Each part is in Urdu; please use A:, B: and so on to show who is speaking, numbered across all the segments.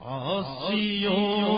A: آسیوں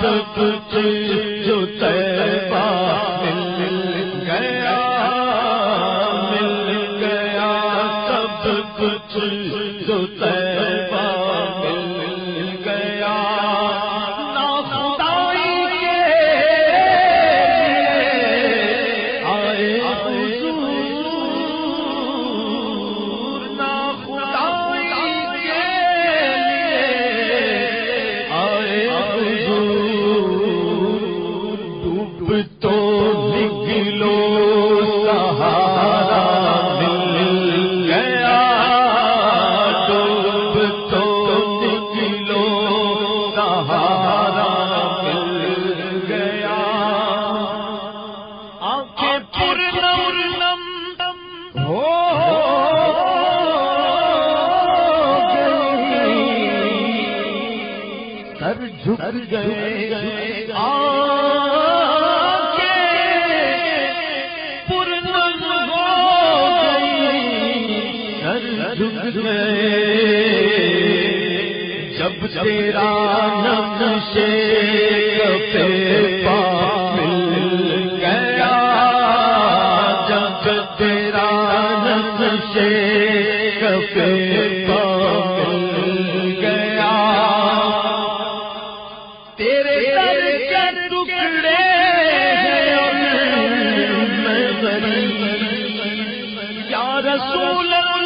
A: سب جھک گئے پورنم ہو گئی سر جھک گئے جب تیرا نم سے رسول اللہ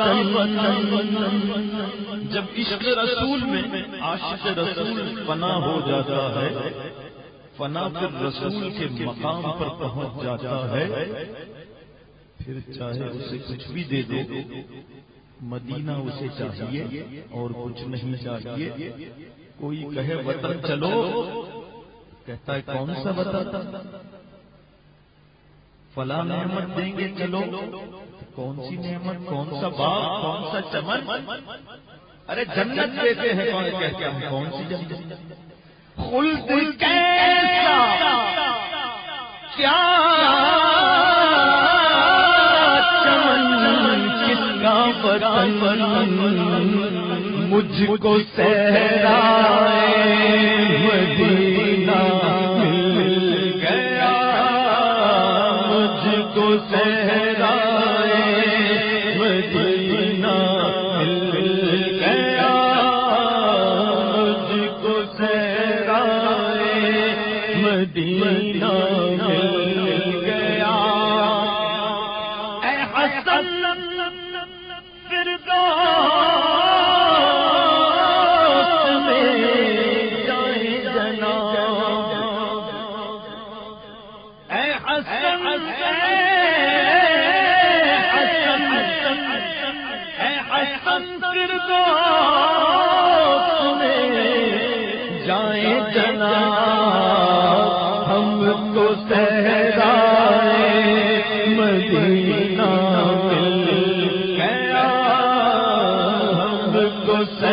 A: وطن جب عشق رسول میں، عاشق رسول فنا ہو جاتا ہے، فنا پھر رسول کے مقام پر پہنچ جاتا ہے۔ پھر چاہے اسے کچھ بھی دے دو، مدینہ اسے چاہیے اور کچھ نہیں چاہیے۔ کوئی کہے، وطن چلو کہتا ہے، کون سا وطن؟ فلاں نعمت دیں گے، چلو کون سی نعمت کون سا باغ کون سا چمن؟ ارے جنت دیتے ہیں؟ کون کہتے ہیں کون سی جنت؟ خلد کیسا؟ کیا چمن کس کا مجھ کو سہرا میں جائیں جنا ہم کو